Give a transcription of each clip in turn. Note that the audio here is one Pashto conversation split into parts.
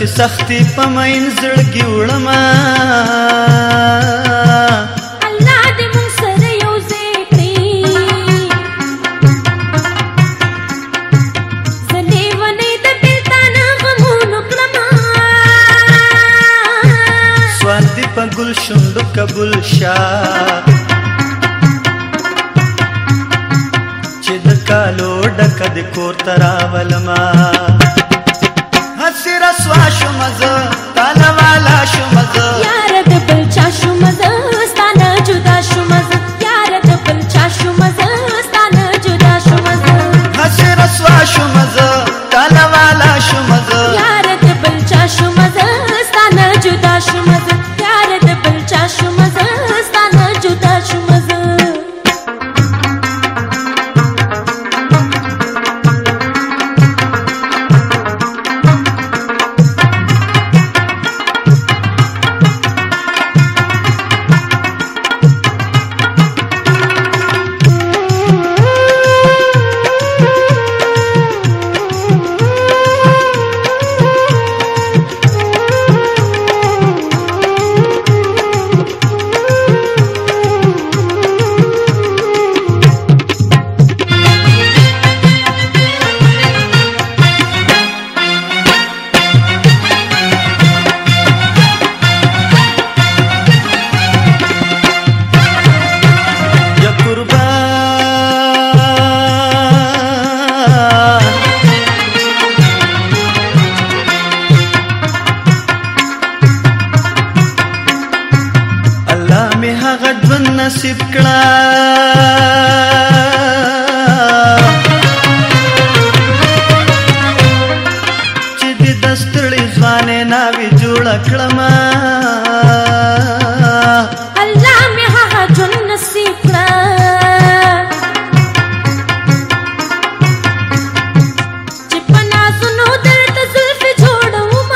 داسې سختي په مین زړګي وړما الله دې مون سره یو ځای کړی زلي ونې د بلتان غمونو کړما سوال دې په ګل شوند قبول شاه چې د کالو ډک د کور تراولما شو مزه تلوالا شو نصیب کړه چې د دستړې ځوانې ناوې جوړ کړه ما الله مې هغه جون نصیب کړه چې په نازونو درته زلفې جوړوم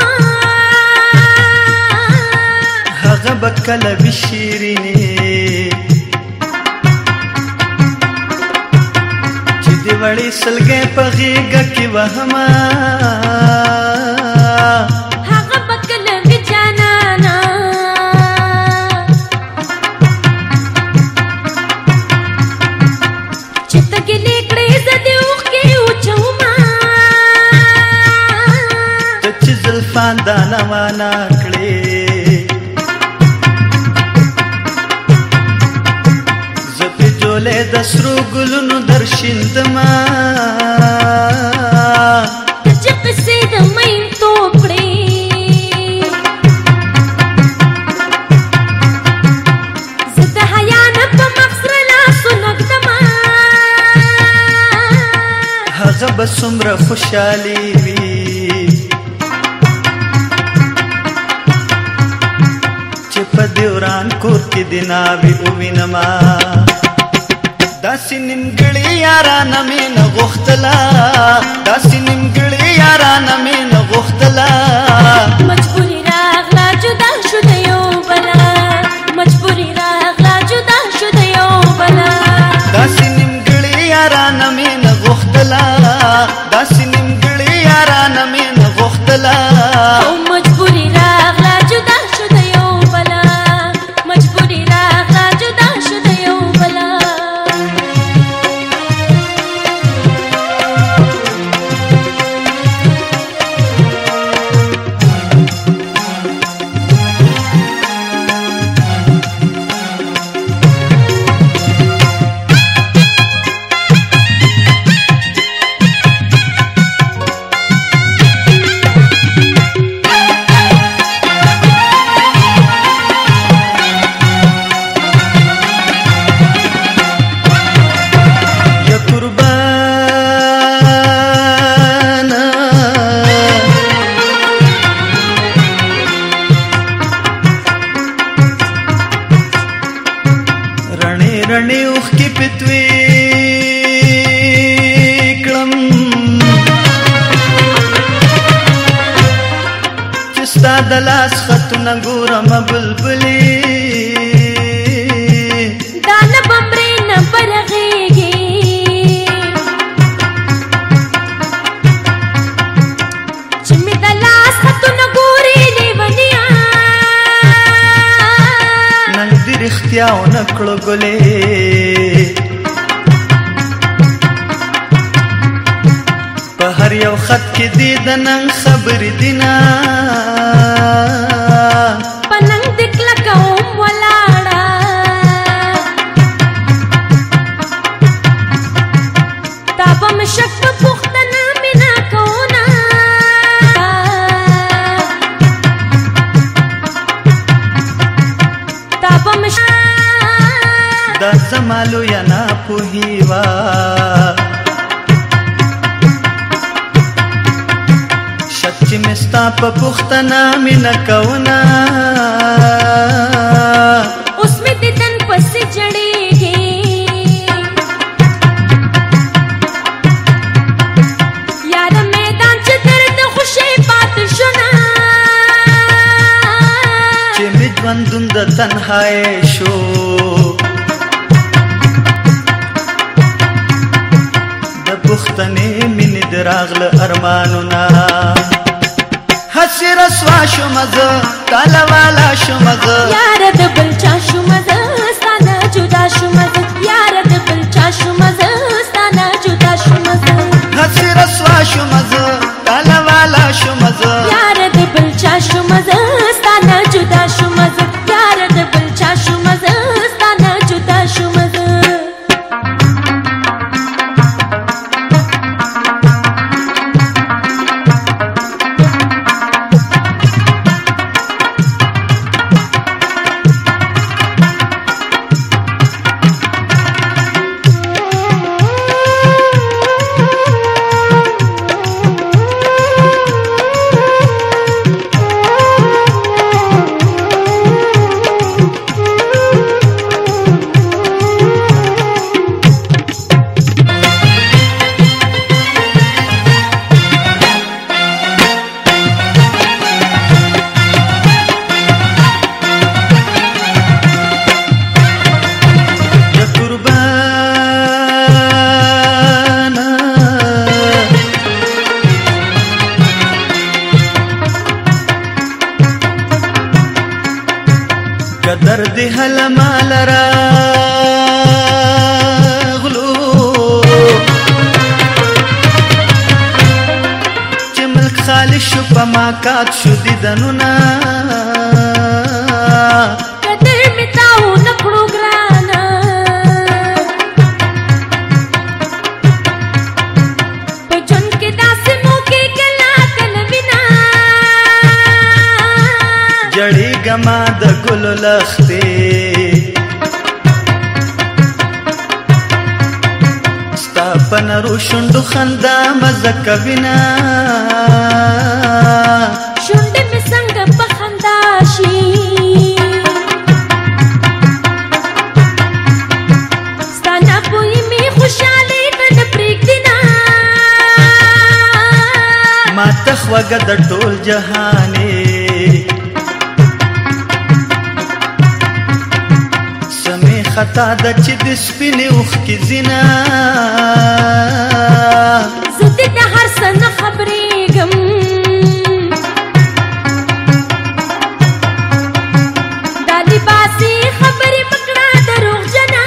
هغه به کله وشي په غېږ کې وهما هغه پکل وی جانانا چې تګې لیکړې زدي وخ کې اوچو ما تچ زلفان دانوانا ډولې د سرو ګلونو درشیندما چې پسې د مین توپړې زه حیا نه په مخسر لاس نقدما هغه به څومره خوشحالي وي چې په دیوران کور کې دیناوي وینما داسې نیمګړې یارانه مې نه غوښتله داسې نیمګړې یارانه مې نه غوښتله مجبوري فتوی کړم چې ستا د لاس خطونه ګورم بلبلې دانه بمرې نه پرغېږي چې مې د لاس خطونه ګورې لیونیا نن دې رښتیا ونه کړو ګلې نن خبر دینا پننګ دک لکوم ولاړا تابم شک پختن مینا کونا تابم شک د زمالو یا نه پوهی پختنا مینا کونا اوس می دتن پس چړېږي یار میدان چې درد خوشي پات شنا چې می ژوندون د تنهایی رسوا شوم زه تاله والا شوم زه یار د بل چا شوم زه ستانه جدا شوم زه یار د بل چا شوم زه ستانه جدا شوم زه هڅه رسوا شوم زه څومره درد هل مال را غلو چې ملک خالص شو پما کات شو دي دنونه خپل لختې ستا په نرو شوندو خندا مزه کوینا شوندې مې څنګه په خندا شي ستا نه پوي مې خوشاله ما تخوګه د ټول جهانه خطا د چې د سپینې اوخ کې زینا زه دې د هر څه نه خبرېږم دا لباسي خبرې پکړه دروغ جنا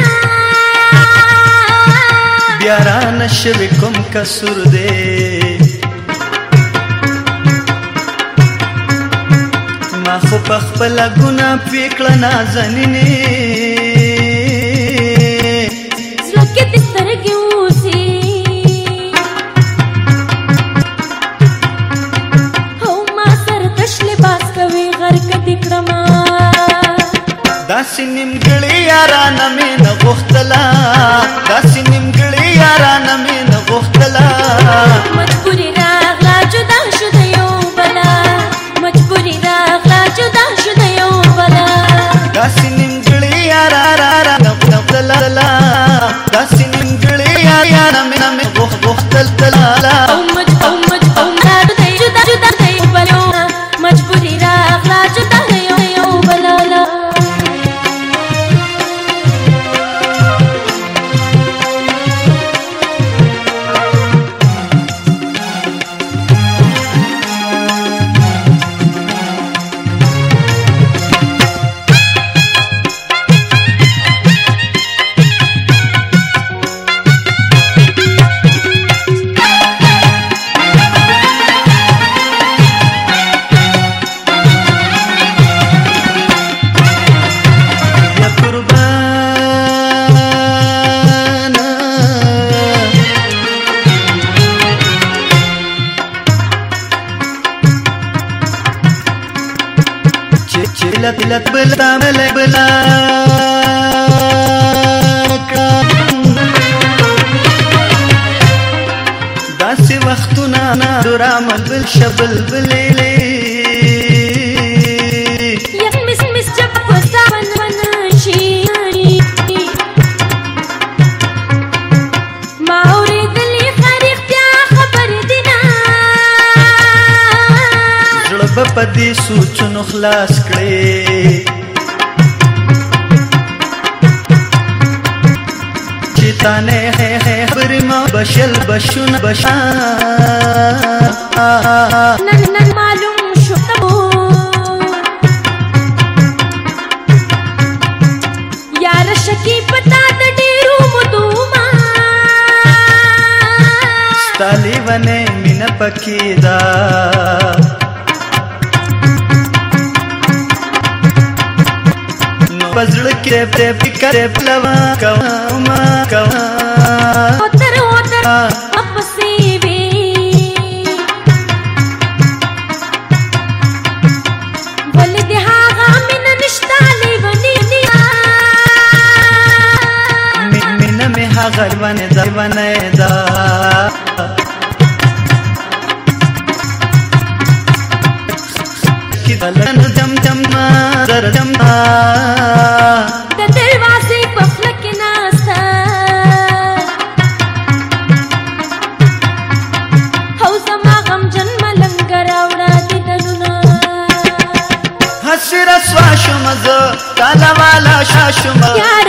بیا را نشوي کوم کسر دې ما خو په خپله ګناه پوې کړه نازنینې ಕಾಸಿನ ಗೆಳೆಯರ ನಮಿ لت لت بل تامل بلا داسې وختونه نا دورا مبل شبل بلې سوچونو خلاص کړي چې تانه هه هه برما بشل بشون بشا نن نن معلوم شو تبو یار شکی پتا د ډیرو مدو ما ستالی ونه مین پکې دا پزړ کې په فکر پلوا کوا ما کوا karşıma. Ya